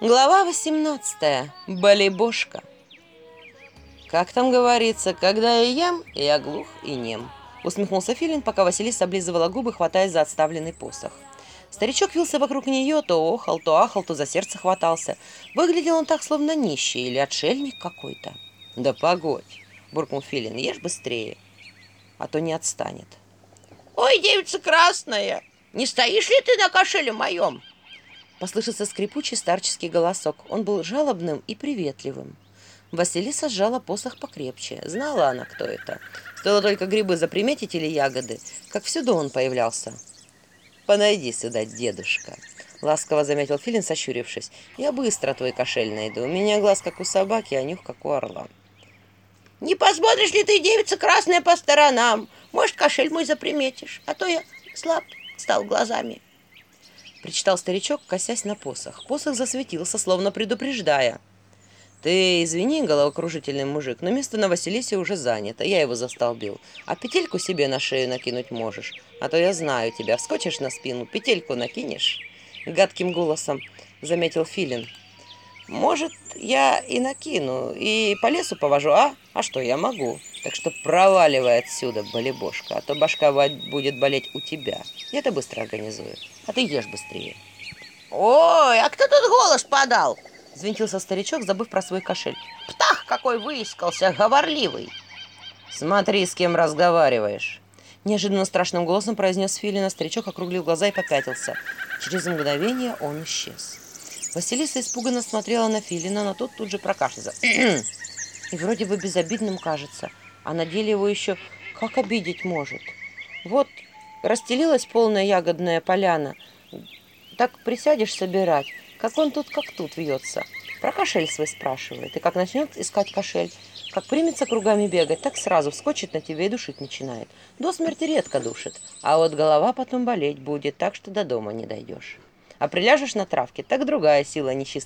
Глава 18. Болебошка. «Как там говорится, когда я ем, я глух и нем», — усмехнулся Филин, пока Василиса облизывала губы, хватаясь за отставленный посох. Старичок вился вокруг нее, то охал, то ахал, то за сердце хватался. Выглядел он так, словно нищий или отшельник какой-то. «Да погодь», — буркнул Филин, — «ешь быстрее, а то не отстанет». «Ой, девица красная, не стоишь ли ты на кошеле моем?» Послышался скрипучий старческий голосок. Он был жалобным и приветливым. Василиса сжала посох покрепче. Знала она, кто это. Стоило только грибы заприметить или ягоды, как всюду он появлялся. «Подойди сюда, дедушка», — ласково заметил Филин, сощурившись. «Я быстро твой кошель найду. У меня глаз, как у собаки, а нюх, как у орла». «Не посмотришь ли ты, девица красная, по сторонам? Может, кошель мой заприметишь, а то я слаб стал глазами». Причитал старичок, косясь на посох. Посох засветился, словно предупреждая. «Ты извини, головокружительный мужик, но место на Василисе уже занято, я его застолбил. А петельку себе на шею накинуть можешь, а то я знаю тебя. Вскочишь на спину, петельку накинешь?» Гадким голосом заметил Филин. «Может, я и накину, и по лесу повожу, а? А что, я могу. Так что проваливай отсюда, болебошка, а то башка будет болеть у тебя. Я это быстро организую, а ты ешь быстрее». «Ой, а кто тут голос подал?» Звентился старичок, забыв про свой кошель. «Птах какой выискался, говорливый!» «Смотри, с кем разговариваешь!» Неожиданно страшным голосом произнес Филина. Старичок округлил глаза и попятился. Через мгновение он исчез. Василиса испуганно смотрела на Филина, но тот тут же прокашлялся. И вроде бы безобидным кажется, а на деле его еще как обидеть может. Вот расстелилась полная ягодная поляна. Так присядешь собирать, как он тут как тут вьется. Про кошель свой спрашивает. И как начнет искать кошель, как примется кругами бегать, так сразу вскочит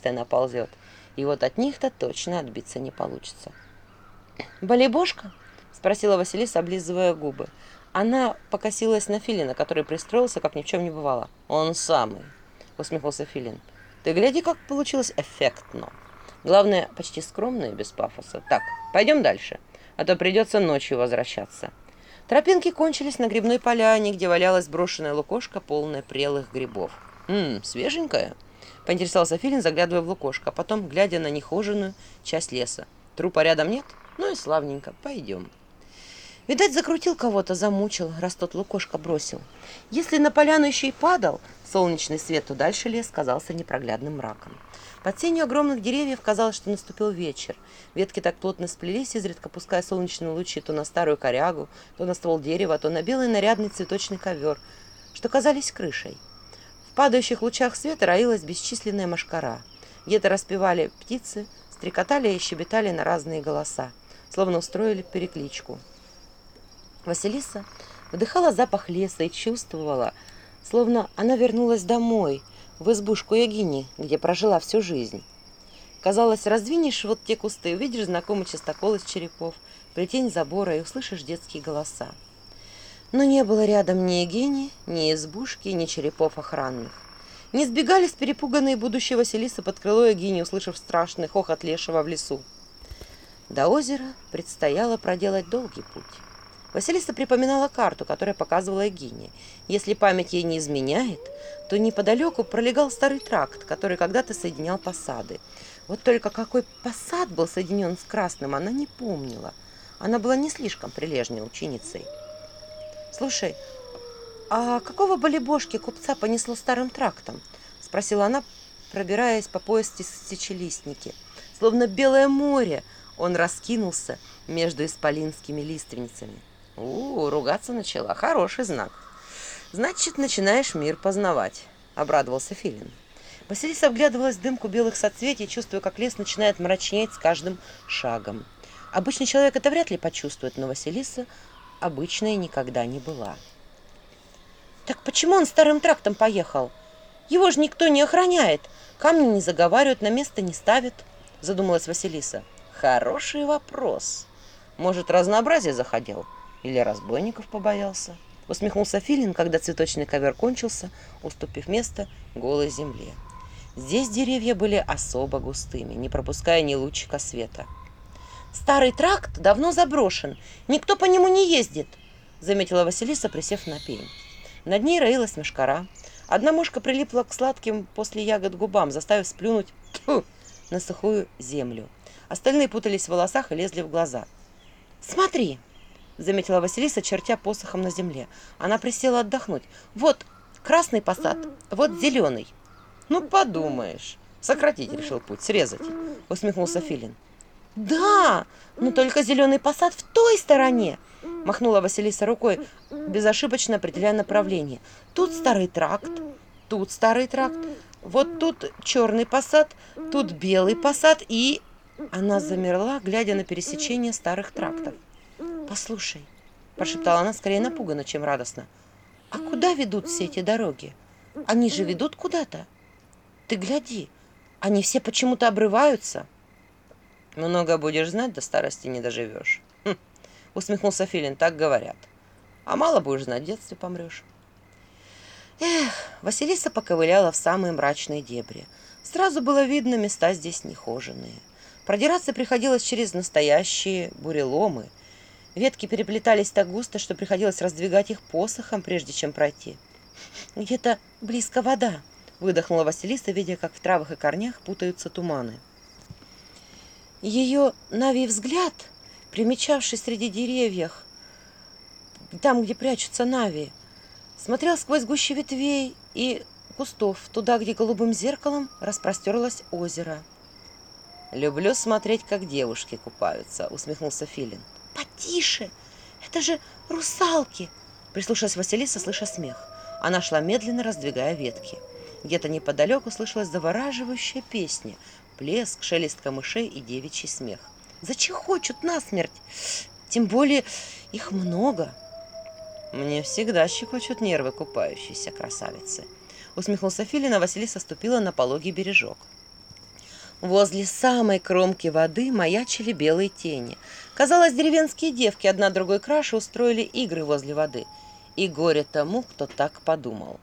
на тебя и душить начинает. До смерти редко душит, а вот голова потом болеть будет, так что до дома не дойдешь. А приляжешь на травке, так другая сила нечистая наползет. И вот от них-то точно отбиться не получится. «Болебошка?» – спросила Василиса, облизывая губы. Она покосилась на Филина, который пристроился, как ни в чем не бывало. «Он самый», – усмехнулся Филин. «Ты гляди, как получилось эффектно. Главное, почти скромно и без пафоса. Так, пойдем дальше, а то придется ночью возвращаться». Тропинки кончились на грибной поляне, где валялась брошенная лукошка, полная прелых грибов. «Ммм, свеженькая?» — поинтересовался Филин, заглядывая в лукошко, а потом глядя на нехоженную часть леса. «Трупа рядом нет? Ну и славненько, пойдем». Видать, закрутил кого-то, замучил, раз тот лукошко бросил. Если на поляну еще и падал, солнечный свет, то дальше лес казался непроглядным мраком. Под тенью падающих лучах света роилась бесчисленная мошкара. Где-то распевали птицы, стрекотали и щебетали на разные голоса, словно устроили перекличку. Василиса вдыхала запах леса и чувствовала, словно она вернулась домой, в избушку Ягини, где прожила всю жизнь. Казалось, раздвинешь вот те кусты, увидишь знакомый частокол из черепов, плетень забора и услышишь детские голоса. Но не было рядом ни Евгении, ни избушки, ни черепов охранных. Не сбегались перепуганные будущие Василисы под крыло Егини, услышав страшный хохот лешего в лесу. До озера предстояло проделать долгий путь. Василиса припоминала карту, которая показывала Егине. Если память ей не изменяет, то неподалеку пролегал старый тракт, который когда-то соединял посады. Вот только какой посад был соединен с Красным, она не помнила. Она была не слишком прилежной ученицей. Слушай, а какого балебошки купца понесло старым трактом? Спросила она, пробираясь по пояс сечелистники. Словно белое море он раскинулся между исполинскими лиственницами. У, ругаться начала. Хороший знак. Значит, начинаешь мир познавать, обрадовался Филин. Василиса вглядывалась в дымку белых соцветий, чувствуя, как лес начинает мрачнеть с каждым шагом. Обычный человек это вряд ли почувствует, но Василиса обычной никогда не была. Так почему он старым трактом поехал? Его же никто не охраняет. Камни не заговаривают, на место не ставят, задумалась Василиса. Хороший вопрос. Может, разнообразие заходил? Или разбойников побоялся? Усмехнулся Филин, когда цветочный ковер кончился, уступив место голой земле. Здесь деревья были особо густыми, не пропуская ни лучика света. Старый тракт давно заброшен. Никто по нему не ездит», — заметила Василиса, присев на пень. Над ней роилась мешкара, Одна мушка прилипла к сладким после ягод губам, заставив сплюнуть тьфу, на сухую землю. Остальные путались в волосах и лезли в глаза. «Смотри!» — заметила Василиса, чертя посохом на земле. Она присела отдохнуть. «Вот красный посад, вот зеленый». «Ну, подумаешь!» «Сократить решил путь, срезать!» — усмехнулся Филин. Да, но только зеленый посад в той стороне. Махнула Василиса рукой, безошибочно определяя направление. Тут старый тракт, тут старый тракт, вот тут черный посад, тут белый посад и... Она замерла, глядя на пересечение старых трактов. «Послушай», – прошептала она скорее напуганно, чем радостно, – «а куда ведут все эти дороги? Они же ведут куда-то. Ты гляди, они все почему-то обрываются». Много будешь знать, до старости не доживешь. Хм, усмехнулся Филин, так говорят. А мало будешь знать, в детстве помрешь. Эх, Василиса поковыляла в самые мрачные дебри. Сразу было видно, места здесь нехоженные. Продираться приходилось через настоящие буреломы. Ветки переплетались так густо, что приходилось раздвигать их посохом, прежде чем пройти. «Где-то близко вода», — выдохнула Василиса, видя, как в травах и корнях путаются туманы. Ее Нави взгляд, примечавший среди деревьев, там, где прячутся Нави, смотрел сквозь гущи ветвей и кустов, туда, где голубым зеркалом распростерлось озеро. «Люблю смотреть, как девушки купаются», — усмехнулся Филин. «Потише! Это же русалки!» — прислушалась Василиса, слыша смех. Она шла медленно, раздвигая ветки. Где-то неподалеку слышалась завораживающая песня, блеск, шелест камышей и девичий смех. зачем хочут насмерть, тем более их много. Мне всегда щекочут нервы купающейся красавицы. Усмехнулся Филина, Василиса ступила на пологий бережок. Возле самой кромки воды маячили белые тени. Казалось, деревенские девки одна другой краше устроили игры возле воды. И горе тому, кто так подумал.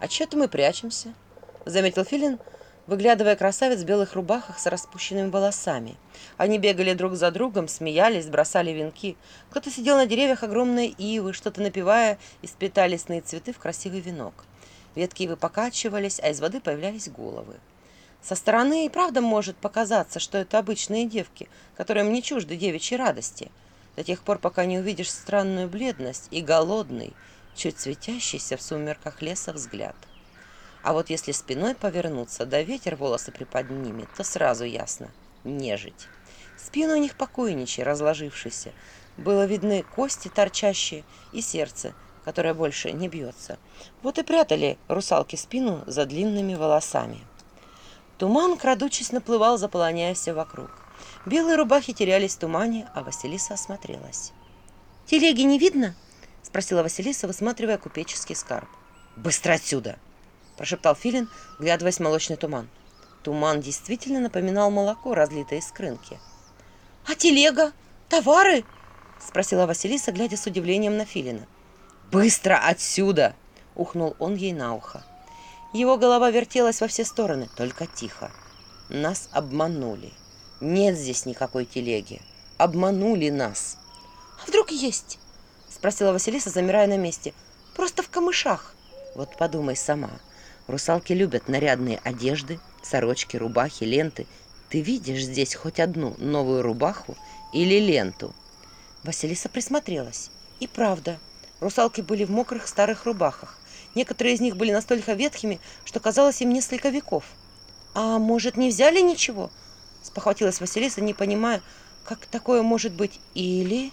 «А что-то мы прячемся», — заметил Филин, — Выглядывая, красавец в белых рубахах с распущенными волосами. Они бегали друг за другом, смеялись, бросали венки. Кто-то сидел на деревьях огромной ивы, что-то напевая, испитали лесные цветы в красивый венок. Ветки ивы покачивались, а из воды появлялись головы. Со стороны и правда может показаться, что это обычные девки, которым не чужды девичьей радости, до тех пор, пока не увидишь странную бледность и голодный, чуть светящийся в сумерках леса взгляд. А вот если спиной повернуться, да ветер волосы приподнимет, то сразу ясно – нежить. Спину у них покойничьи, разложившиеся. Было видны кости торчащие и сердце, которое больше не бьется. Вот и прятали русалки спину за длинными волосами. Туман, крадучись, наплывал, заполоняя все вокруг. Белые рубахи терялись в тумане, а Василиса осмотрелась. «Телеги не видно?» – спросила Василиса, высматривая купеческий скарб. «Быстро отсюда!» – прошептал Филин, глядываясь в молочный туман. Туман действительно напоминал молоко, разлитое из крынки. «А телега? Товары?» – спросила Василиса, глядя с удивлением на Филина. «Быстро отсюда!» – ухнул он ей на ухо. Его голова вертелась во все стороны, только тихо. «Нас обманули. Нет здесь никакой телеги. Обманули нас!» «А вдруг есть?» – спросила Василиса, замирая на месте. «Просто в камышах!» «Вот подумай сама!» Русалки любят нарядные одежды, сорочки, рубахи, ленты. Ты видишь здесь хоть одну новую рубаху или ленту? Василиса присмотрелась. И правда, русалки были в мокрых старых рубахах. Некоторые из них были настолько ветхими, что казалось им несколько веков. «А может, не взяли ничего?» – спохватилась Василиса, не понимая, как такое может быть. «Или...»